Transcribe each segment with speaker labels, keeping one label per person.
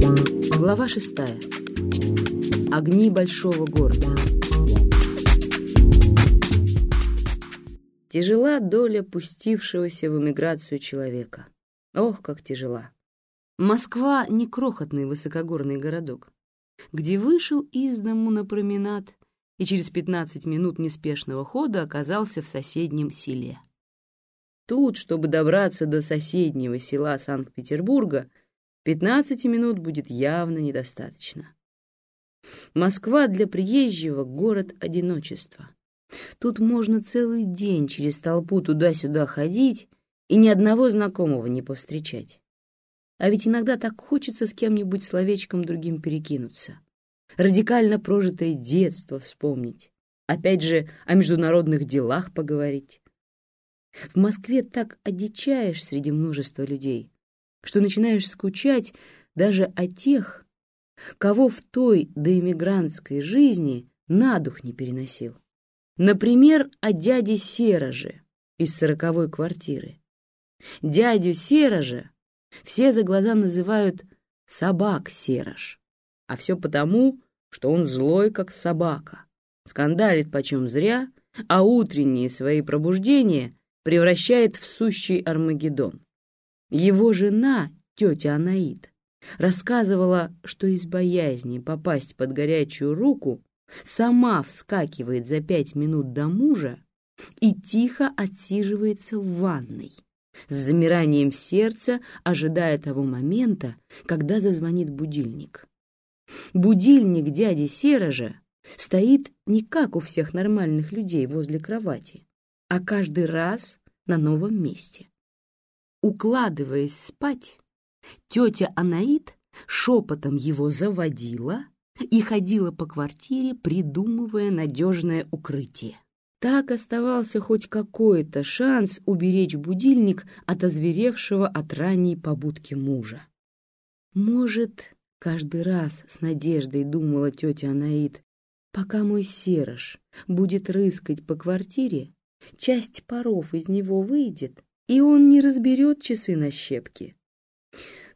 Speaker 1: Глава шестая. Огни большого города. Тяжела доля пустившегося в эмиграцию человека. Ох, как тяжела. Москва — не крохотный высокогорный городок, где вышел из дому на променад и через 15 минут неспешного хода оказался в соседнем селе. Тут, чтобы добраться до соседнего села Санкт-Петербурга, 15 минут будет явно недостаточно. Москва для приезжего — город одиночества. Тут можно целый день через толпу туда-сюда ходить и ни одного знакомого не повстречать. А ведь иногда так хочется с кем-нибудь словечком другим перекинуться. Радикально прожитое детство вспомнить. Опять же, о международных делах поговорить. В Москве так одичаешь среди множества людей, что начинаешь скучать даже о тех, кого в той доэмигрантской жизни на дух не переносил. Например, о дяде Сероже из сороковой квартиры. Дядю Серожа все за глаза называют «собак Серож», а все потому, что он злой, как собака, скандалит почем зря, а утренние свои пробуждения превращает в сущий Армагеддон. Его жена, тетя Анаит, рассказывала, что из боязни попасть под горячую руку сама вскакивает за пять минут до мужа и тихо отсиживается в ванной, с замиранием сердца ожидая того момента, когда зазвонит будильник. Будильник дяди Серожа стоит не как у всех нормальных людей возле кровати, а каждый раз на новом месте. Укладываясь спать, тетя Анаит шепотом его заводила и ходила по квартире, придумывая надежное укрытие. Так оставался хоть какой-то шанс уберечь будильник от озверевшего от ранней побудки мужа. Может, каждый раз с надеждой думала тетя Анаит, пока мой серож будет рыскать по квартире, часть паров из него выйдет, и он не разберет часы на щепки.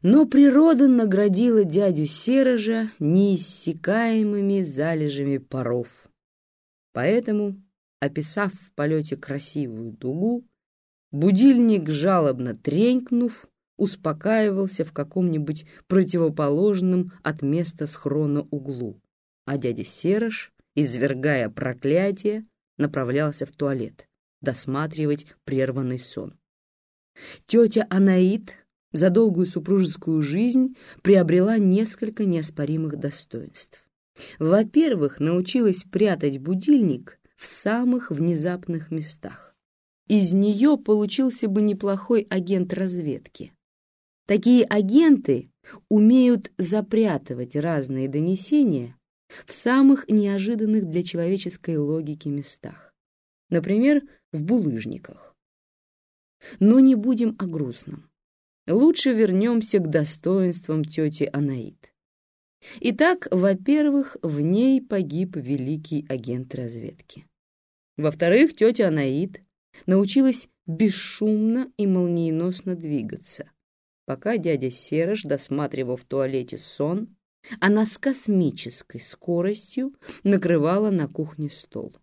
Speaker 1: Но природа наградила дядю Серожа неиссякаемыми залежами паров. Поэтому, описав в полете красивую дугу, будильник, жалобно тренькнув, успокаивался в каком-нибудь противоположном от места схрона углу, а дядя Серож, извергая проклятие, направлялся в туалет досматривать прерванный сон. Тетя Анаит за долгую супружескую жизнь приобрела несколько неоспоримых достоинств. Во-первых, научилась прятать будильник в самых внезапных местах. Из нее получился бы неплохой агент разведки. Такие агенты умеют запрятывать разные донесения в самых неожиданных для человеческой логики местах. Например, в булыжниках. Но не будем о грустном. Лучше вернемся к достоинствам тети Анаит. Итак, во-первых, в ней погиб великий агент разведки. Во-вторых, тетя Анаит научилась бесшумно и молниеносно двигаться. Пока дядя Серож досматривал в туалете сон, она с космической скоростью накрывала на кухне стол.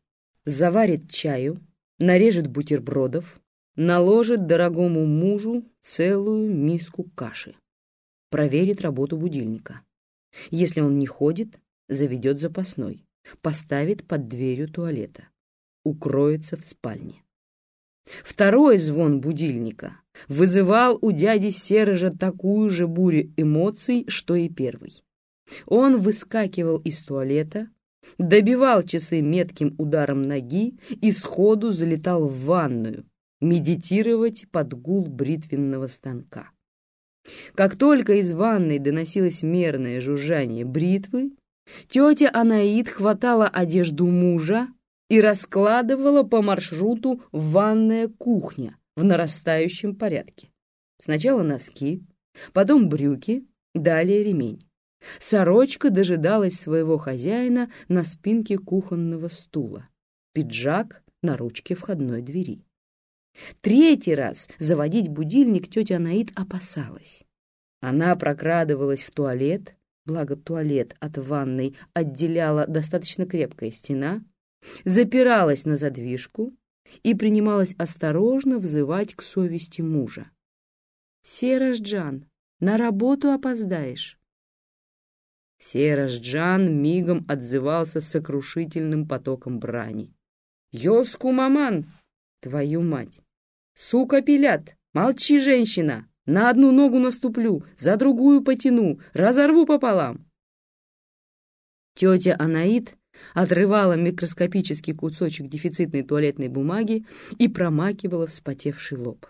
Speaker 1: Заварит чаю, нарежет бутербродов, наложит дорогому мужу целую миску каши. Проверит работу будильника. Если он не ходит, заведет запасной, поставит под дверью туалета, укроется в спальне. Второй звон будильника вызывал у дяди Сережа такую же бурю эмоций, что и первый. Он выскакивал из туалета, добивал часы метким ударом ноги и сходу залетал в ванную, медитировать под гул бритвенного станка. Как только из ванной доносилось мерное жужжание бритвы, тетя Анаид хватала одежду мужа и раскладывала по маршруту ванная кухня в нарастающем порядке. Сначала носки, потом брюки, далее ремень. Сорочка дожидалась своего хозяина на спинке кухонного стула, пиджак на ручке входной двери. Третий раз заводить будильник тетя Анаит опасалась. Она прокрадывалась в туалет, благо туалет от ванной отделяла достаточно крепкая стена, запиралась на задвижку и принималась осторожно взывать к совести мужа. «Серожджан, на работу опоздаешь!» Серожджан мигом отзывался сокрушительным потоком брани. «Йоску, маман! Твою мать! Сука пилят! Молчи, женщина! На одну ногу наступлю, за другую потяну, разорву пополам!» Тетя Анаит отрывала микроскопический кусочек дефицитной туалетной бумаги и промакивала вспотевший лоб.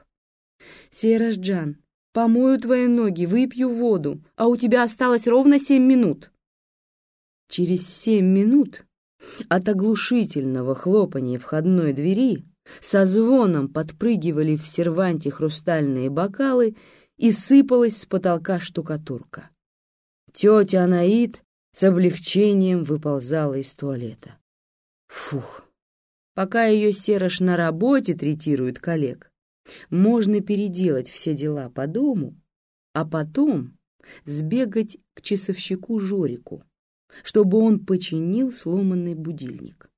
Speaker 1: «Серажджан, помою твои ноги, выпью воду, а у тебя осталось ровно семь минут». Через семь минут от оглушительного хлопания входной двери со звоном подпрыгивали в серванте хрустальные бокалы и сыпалась с потолка штукатурка. Тетя Анаит с облегчением выползала из туалета. Фух! Пока ее Серош на работе третирует коллег, можно переделать все дела по дому, а потом сбегать к часовщику Жорику, чтобы он починил сломанный будильник.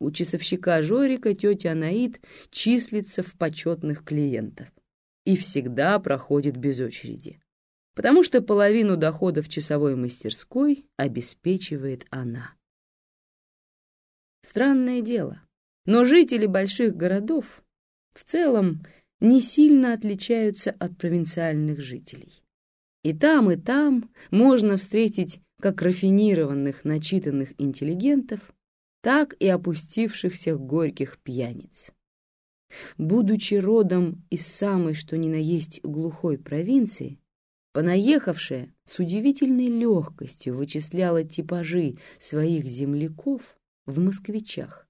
Speaker 1: У часовщика Жорика тетя Анаит числится в почетных клиентов и всегда проходит без очереди потому что половину доходов часовой мастерской обеспечивает она. Странное дело, но жители больших городов в целом не сильно отличаются от провинциальных жителей. И там, и там можно встретить как рафинированных, начитанных интеллигентов, так и опустившихся горьких пьяниц. Будучи родом из самой что ни на есть глухой провинции, Понаехавшая с удивительной легкостью вычисляла типажи своих земляков в москвичах.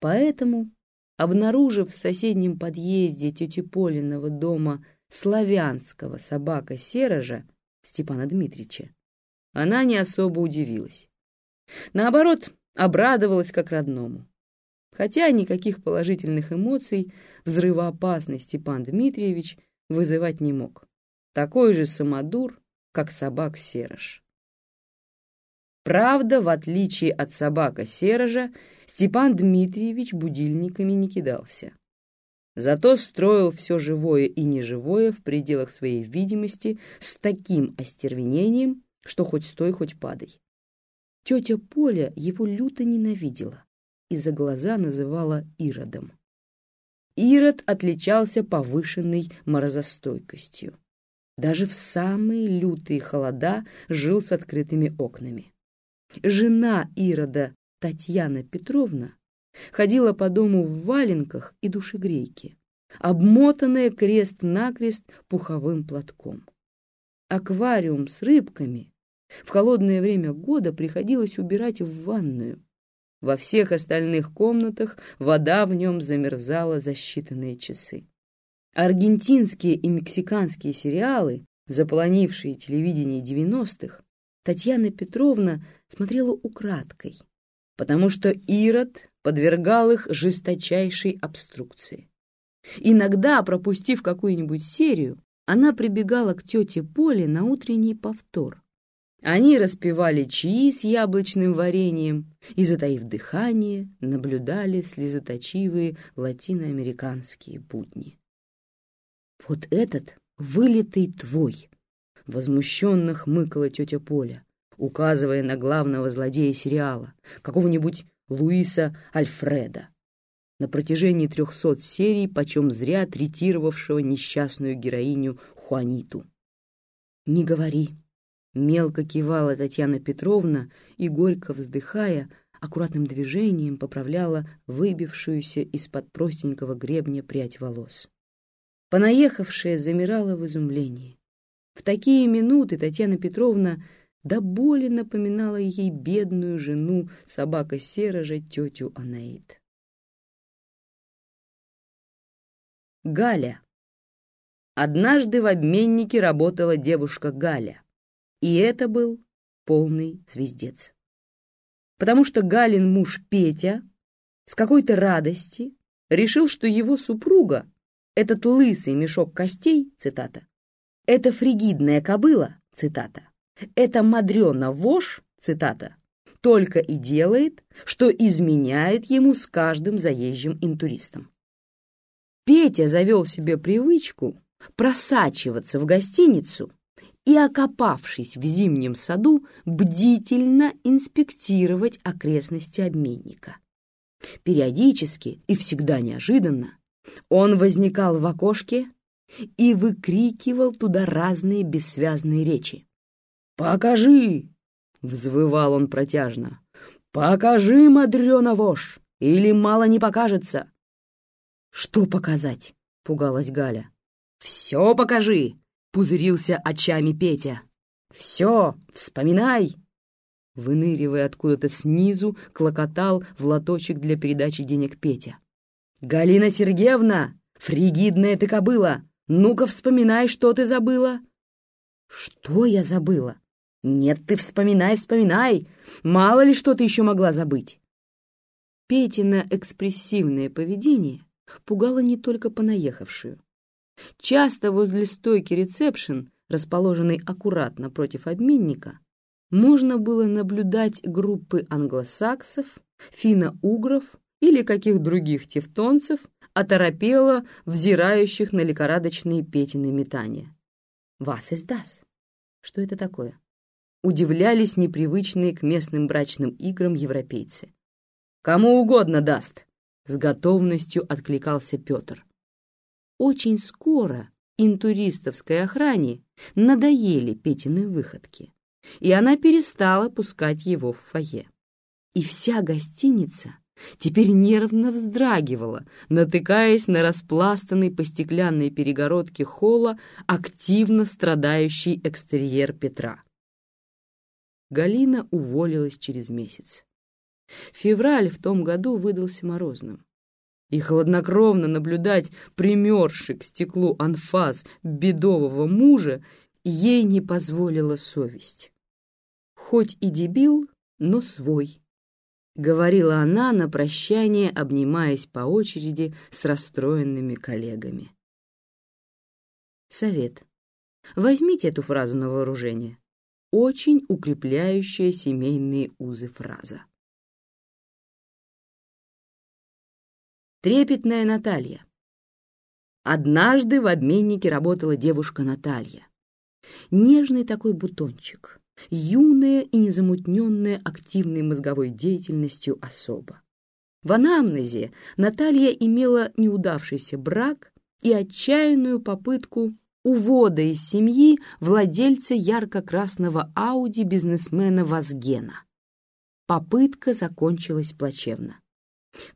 Speaker 1: Поэтому, обнаружив в соседнем подъезде тети Полиного дома славянского собака Серожа Степана Дмитрича, она не особо удивилась. Наоборот, обрадовалась как родному. Хотя никаких положительных эмоций взрывоопасный Степан Дмитриевич вызывать не мог такой же самодур, как собак Серож. Правда, в отличие от собака Серожа, Степан Дмитриевич будильниками не кидался. Зато строил все живое и неживое в пределах своей видимости с таким остервенением, что хоть стой, хоть падай. Тетя Поля его люто ненавидела и за глаза называла Иродом. Ирод отличался повышенной морозостойкостью даже в самые лютые холода жил с открытыми окнами. Жена Ирода, Татьяна Петровна, ходила по дому в валенках и душегрейке, обмотанная крест-накрест пуховым платком. Аквариум с рыбками в холодное время года приходилось убирать в ванную. Во всех остальных комнатах вода в нем замерзала за считанные часы. Аргентинские и мексиканские сериалы, заполонившие телевидение 90-х, Татьяна Петровна смотрела украдкой, потому что Ирод подвергал их жесточайшей обструкции. Иногда, пропустив какую-нибудь серию, она прибегала к тете Поле на утренний повтор. Они распивали чаи с яблочным вареньем и, затаив дыхание, наблюдали слезоточивые латиноамериканские будни. «Вот этот вылитый твой!» — возмущенно хмыкала тетя Поля, указывая на главного злодея сериала, какого-нибудь Луиса Альфреда, на протяжении трехсот серий почем зря третировавшего несчастную героиню Хуаниту. «Не говори!» — мелко кивала Татьяна Петровна и, горько вздыхая, аккуратным движением поправляла выбившуюся из-под простенького гребня прядь волос. Понаехавшая замирала в изумлении. В такие минуты Татьяна Петровна до боли напоминала ей бедную жену собака Серожа тетю Анаид. Галя. Однажды в обменнике работала девушка Галя, и это был полный звездец. Потому что Галин муж Петя с какой-то радости решил, что его супруга этот лысый мешок костей, цитата, Это фригидная кобыла, цитата, это мадрена вошь, цитата, только и делает, что изменяет ему с каждым заезжим интуристом. Петя завел себе привычку просачиваться в гостиницу и, окопавшись в зимнем саду, бдительно инспектировать окрестности обменника. Периодически и всегда неожиданно он возникал в окошке и выкрикивал туда разные бессвязные речи. «Покажи!» — взвывал он протяжно. «Покажи, мадрена вошь, или мало не покажется!» «Что показать?» — пугалась Галя. «Все покажи!» — пузырился очами Петя. «Все, вспоминай!» Выныривая откуда-то снизу, клокотал в лоточек для передачи денег Петя. «Галина Сергеевна, фригидная ты кобыла, ну-ка вспоминай, что ты забыла!» «Что я забыла?» «Нет, ты вспоминай, вспоминай! Мало ли что ты еще могла забыть!» Петина экспрессивное поведение пугало не только понаехавшую. Часто возле стойки ресепшн, расположенной аккуратно против обменника, можно было наблюдать группы англосаксов, финно-угров или каких других тевтонцев, оторопело взирающих на лихорадочные Петины метания. «Вас издас!» Что это такое? Удивлялись непривычные к местным брачным играм европейцы. «Кому угодно даст!» — с готовностью откликался Петр. Очень скоро интуристовской охране надоели Петины выходки, и она перестала пускать его в фойе. И вся гостиница теперь нервно вздрагивала, натыкаясь на распластанный по стеклянной перегородке холла активно страдающий экстерьер Петра. Галина уволилась через месяц. Февраль в том году выдался морозным и хладнокровно наблюдать примерший к стеклу анфас бедового мужа ей не позволила совесть. «Хоть и дебил, но свой», — говорила она на прощание, обнимаясь по очереди с расстроенными коллегами. Совет. Возьмите эту фразу на вооружение. Очень укрепляющая семейные узы фраза. Трепетная Наталья. Однажды в обменнике работала девушка Наталья. Нежный такой бутончик, юная и незамутненная активной мозговой деятельностью особа. В анамнезе Наталья имела неудавшийся брак и отчаянную попытку увода из семьи владельца ярко-красного Ауди бизнесмена Вазгена. Попытка закончилась плачевно.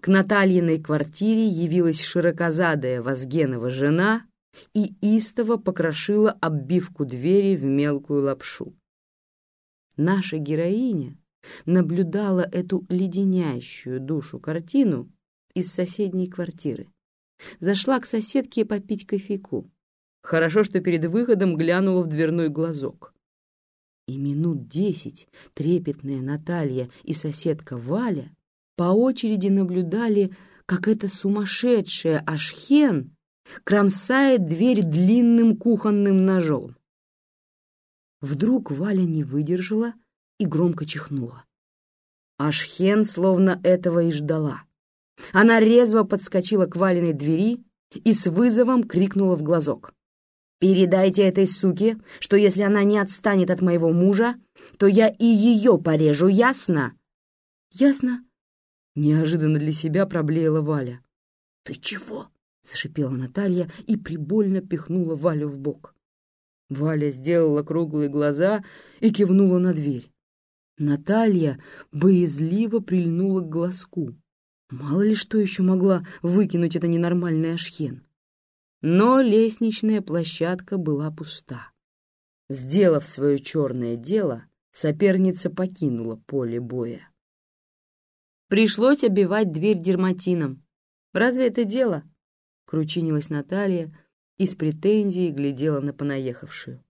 Speaker 1: К Натальиной квартире явилась широкозадая Возгенова жена и истово покрошила оббивку двери в мелкую лапшу. Наша героиня наблюдала эту леденящую душу картину из соседней квартиры. Зашла к соседке попить кофейку. Хорошо, что перед выходом глянула в дверной глазок. И минут десять трепетная Наталья и соседка Валя по очереди наблюдали, как эта сумасшедшая Ашхен кромсает дверь длинным кухонным ножом. Вдруг Валя не выдержала и громко чихнула. Ашхен словно этого и ждала. Она резво подскочила к Валиной двери и с вызовом крикнула в глазок. «Передайте этой суке, что если она не отстанет от моего мужа, то я и ее порежу, ясно?» «Ясно», Неожиданно для себя проблеяла Валя. «Ты чего?» — зашипела Наталья и прибольно пихнула Валю в бок. Валя сделала круглые глаза и кивнула на дверь. Наталья боязливо прильнула к глазку. Мало ли что еще могла выкинуть эта ненормальная ашхен. Но лестничная площадка была пуста. Сделав свое черное дело, соперница покинула поле боя. Пришлось обивать дверь дерматином. Разве это дело? Кручинилась Наталья и с претензией глядела на понаехавшую.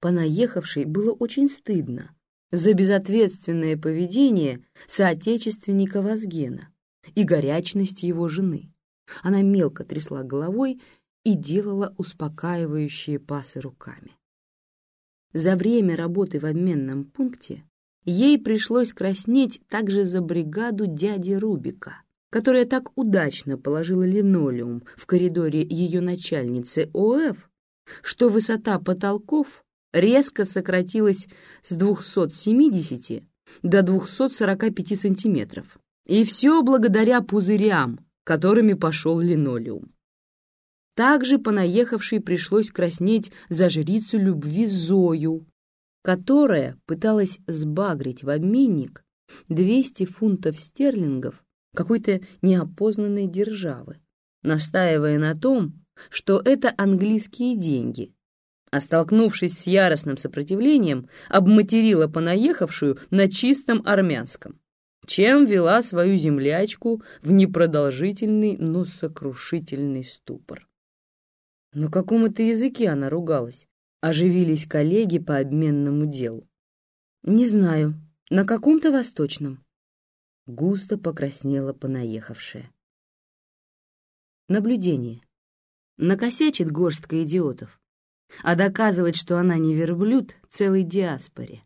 Speaker 1: Понаехавшей было очень стыдно за безответственное поведение соотечественника Возгена и горячность его жены. Она мелко трясла головой и делала успокаивающие пасы руками. За время работы в обменном пункте ей пришлось краснеть также за бригаду дяди Рубика, которая так удачно положила линолеум в коридоре ее начальницы ОФ, что высота потолков резко сократилась с 270 до 245 сантиметров. И все благодаря пузырям, которыми пошел линолеум. Также понаехавшей пришлось краснеть за жрицу любви Зою, которая пыталась сбагрить в обменник 200 фунтов стерлингов какой-то неопознанной державы, настаивая на том, что это английские деньги, а столкнувшись с яростным сопротивлением, обматерила понаехавшую на чистом армянском чем вела свою землячку в непродолжительный, но сокрушительный ступор. На каком это языке она ругалась? Оживились коллеги по обменному делу. Не знаю, на каком-то восточном. Густо покраснела понаехавшая. Наблюдение. Накосячит горстка идиотов, а доказывать, что она не верблюд, целой диаспоре.